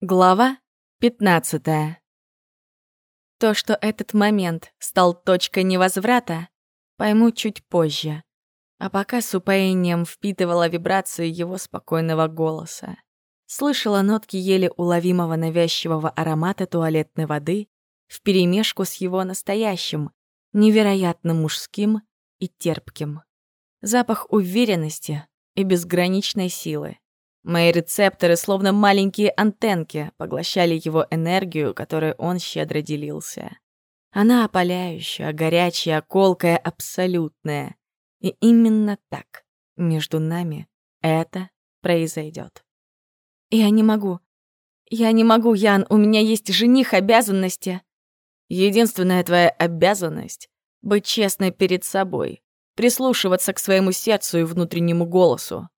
Глава 15 То, что этот момент стал точкой невозврата, пойму чуть позже, а пока с упоением впитывала вибрации его спокойного голоса. Слышала нотки еле уловимого навязчивого аромата туалетной воды вперемешку с его настоящим, невероятно мужским и терпким. Запах уверенности и безграничной силы. Мои рецепторы, словно маленькие антенки, поглощали его энергию, которой он щедро делился. Она опаляющая, горячая, колкая, абсолютная. И именно так между нами это произойдет. Я не могу. Я не могу, Ян, у меня есть жених, обязанности. Единственная твоя обязанность — быть честной перед собой, прислушиваться к своему сердцу и внутреннему голосу.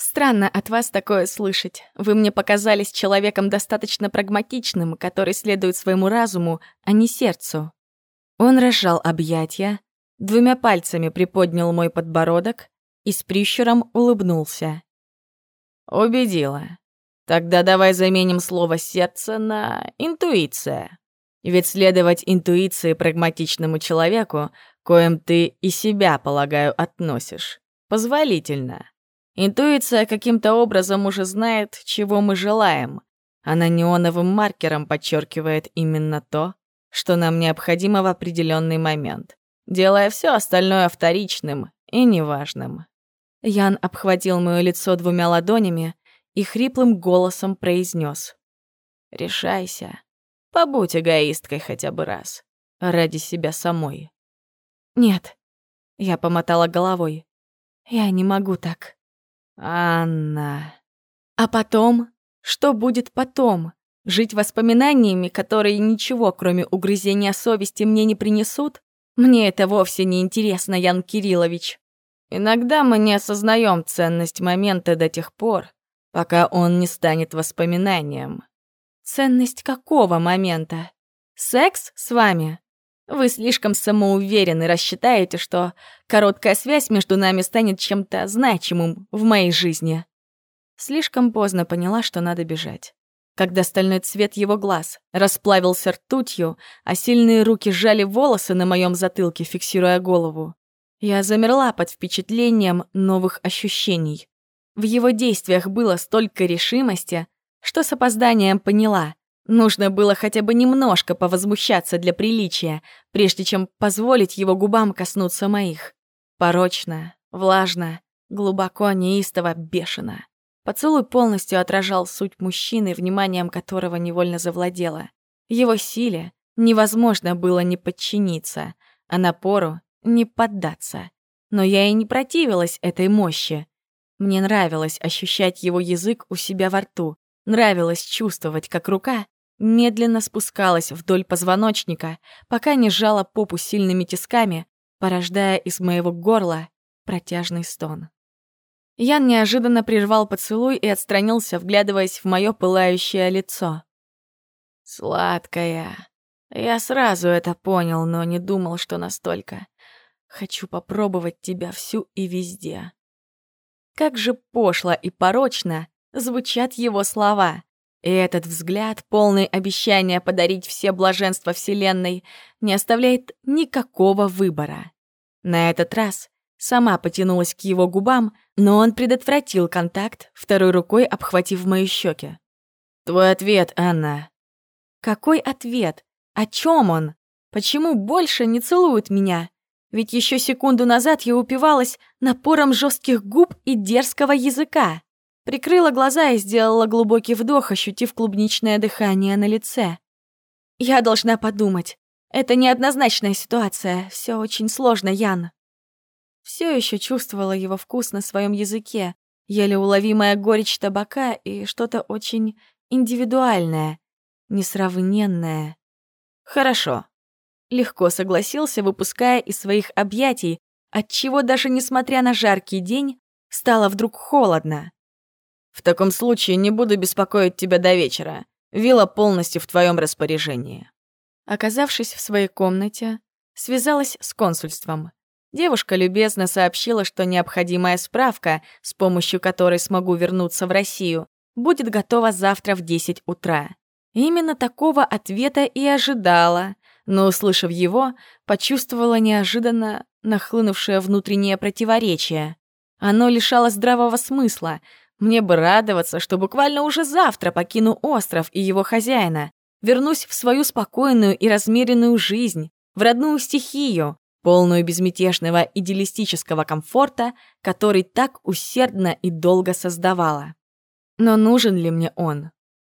Странно от вас такое слышать. Вы мне показались человеком достаточно прагматичным, который следует своему разуму, а не сердцу. Он разжал объятия, двумя пальцами приподнял мой подбородок и с прищуром улыбнулся. «Убедила. Тогда давай заменим слово «сердце» на «интуиция». Ведь следовать интуиции прагматичному человеку, коим ты и себя, полагаю, относишь, позволительно. Интуиция каким-то образом уже знает, чего мы желаем. Она неоновым маркером подчеркивает именно то, что нам необходимо в определенный момент, делая все остальное вторичным и неважным. Ян обхватил мое лицо двумя ладонями и хриплым голосом произнес: «Решайся. Побудь эгоисткой хотя бы раз. Ради себя самой». «Нет», — я помотала головой. «Я не могу так». Анна. А потом? Что будет потом? Жить воспоминаниями, которые ничего, кроме угрызения совести, мне не принесут? Мне это вовсе не интересно, Ян Кириллович. Иногда мы не осознаем ценность момента до тех пор, пока он не станет воспоминанием. Ценность какого момента? Секс с вами? Вы слишком самоуверены, рассчитаете, что короткая связь между нами станет чем-то значимым в моей жизни. Слишком поздно поняла, что надо бежать. Когда стальной цвет его глаз расплавился ртутью, а сильные руки сжали волосы на моем затылке, фиксируя голову, я замерла под впечатлением новых ощущений. В его действиях было столько решимости, что с опозданием поняла. Нужно было хотя бы немножко повозмущаться для приличия, прежде чем позволить его губам коснуться моих. Порочно, влажно, глубоко, неистово, бешено. Поцелуй полностью отражал суть мужчины, вниманием которого невольно завладела. Его силе невозможно было не подчиниться, а напору не поддаться. Но я и не противилась этой мощи. Мне нравилось ощущать его язык у себя во рту, нравилось чувствовать, как рука медленно спускалась вдоль позвоночника, пока не сжала попу сильными тисками, порождая из моего горла протяжный стон. Ян неожиданно прервал поцелуй и отстранился, вглядываясь в мое пылающее лицо. «Сладкая. Я сразу это понял, но не думал, что настолько. Хочу попробовать тебя всю и везде». Как же пошло и порочно звучат его слова. И этот взгляд, полный обещания подарить все блаженства Вселенной, не оставляет никакого выбора. На этот раз сама потянулась к его губам, но он предотвратил контакт, второй рукой обхватив мои щеки. «Твой ответ, Анна». «Какой ответ? О чем он? Почему больше не целует меня? Ведь еще секунду назад я упивалась напором жестких губ и дерзкого языка». Прикрыла глаза и сделала глубокий вдох, ощутив клубничное дыхание на лице. «Я должна подумать. Это неоднозначная ситуация. Все очень сложно, Ян». Все еще чувствовала его вкус на своем языке, еле уловимая горечь табака и что-то очень индивидуальное, несравненное. «Хорошо», — легко согласился, выпуская из своих объятий, отчего даже несмотря на жаркий день, стало вдруг холодно. В таком случае не буду беспокоить тебя до вечера. Вилла полностью в твоем распоряжении». Оказавшись в своей комнате, связалась с консульством. Девушка любезно сообщила, что необходимая справка, с помощью которой смогу вернуться в Россию, будет готова завтра в 10 утра. Именно такого ответа и ожидала, но, услышав его, почувствовала неожиданно нахлынувшее внутреннее противоречие. Оно лишало здравого смысла. Мне бы радоваться, что буквально уже завтра покину остров и его хозяина, вернусь в свою спокойную и размеренную жизнь, в родную стихию, полную безмятежного идеалистического комфорта, который так усердно и долго создавала. Но нужен ли мне он?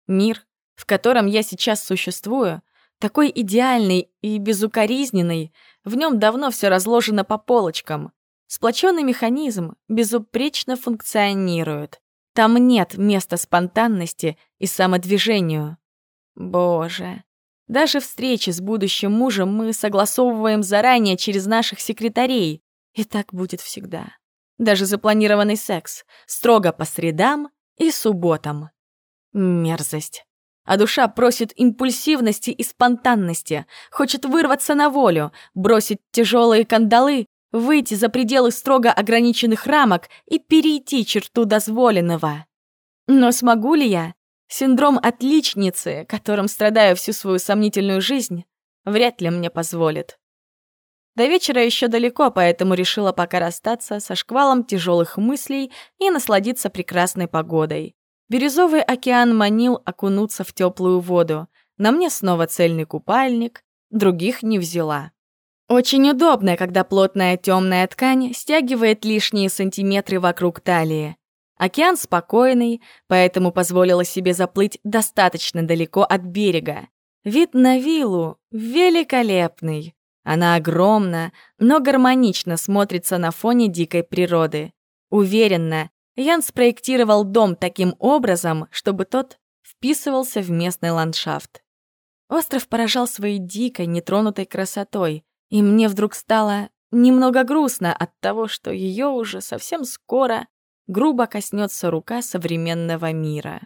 Мир, в котором я сейчас существую, такой идеальный и безукоризненный, в нем давно все разложено по полочкам. Сплоченный механизм безупречно функционирует. Там нет места спонтанности и самодвижению. Боже, даже встречи с будущим мужем мы согласовываем заранее через наших секретарей. И так будет всегда. Даже запланированный секс. Строго по средам и субботам. Мерзость. А душа просит импульсивности и спонтанности, хочет вырваться на волю, бросить тяжелые кандалы, выйти за пределы строго ограниченных рамок и перейти черту дозволенного. Но смогу ли я? Синдром отличницы, которым страдаю всю свою сомнительную жизнь, вряд ли мне позволит. До вечера еще далеко, поэтому решила пока расстаться со шквалом тяжелых мыслей и насладиться прекрасной погодой. Бирюзовый океан манил окунуться в теплую воду. На мне снова цельный купальник, других не взяла. Очень удобно, когда плотная темная ткань стягивает лишние сантиметры вокруг талии. Океан спокойный, поэтому позволила себе заплыть достаточно далеко от берега. Вид на виллу великолепный. Она огромна, но гармонично смотрится на фоне дикой природы. Уверенно, Ян спроектировал дом таким образом, чтобы тот вписывался в местный ландшафт. Остров поражал своей дикой, нетронутой красотой, и мне вдруг стало немного грустно от того, что ее уже совсем скоро грубо коснется рука современного мира.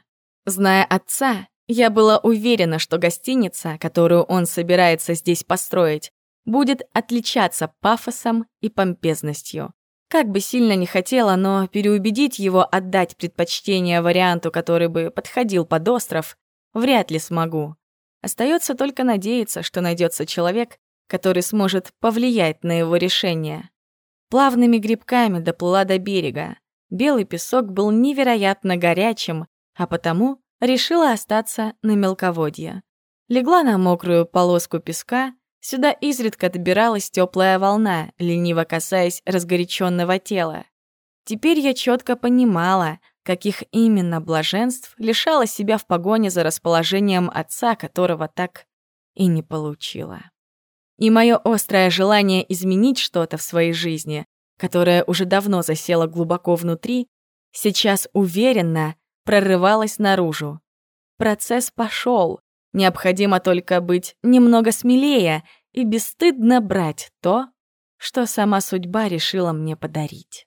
Зная отца, я была уверена, что гостиница, которую он собирается здесь построить, будет отличаться пафосом и помпезностью. Как бы сильно не хотела, но переубедить его отдать предпочтение варианту, который бы подходил под остров, вряд ли смогу. Остается только надеяться, что найдется человек, который сможет повлиять на его решение. Плавными грибками доплыла до берега. Белый песок был невероятно горячим, а потому решила остаться на мелководье. Легла на мокрую полоску песка Сюда изредка добиралась теплая волна, лениво касаясь разгоряченного тела. Теперь я четко понимала, каких именно блаженств лишала себя в погоне за расположением отца, которого так и не получила. И мое острое желание изменить что-то в своей жизни, которое уже давно засело глубоко внутри, сейчас уверенно прорывалось наружу. Процесс пошел, Необходимо только быть немного смелее и бесстыдно брать то, что сама судьба решила мне подарить.